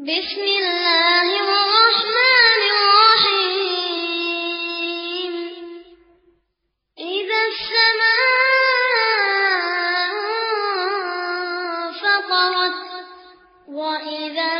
بسم الله الرحمن الرحيم. إذا السماء فطرت وإذا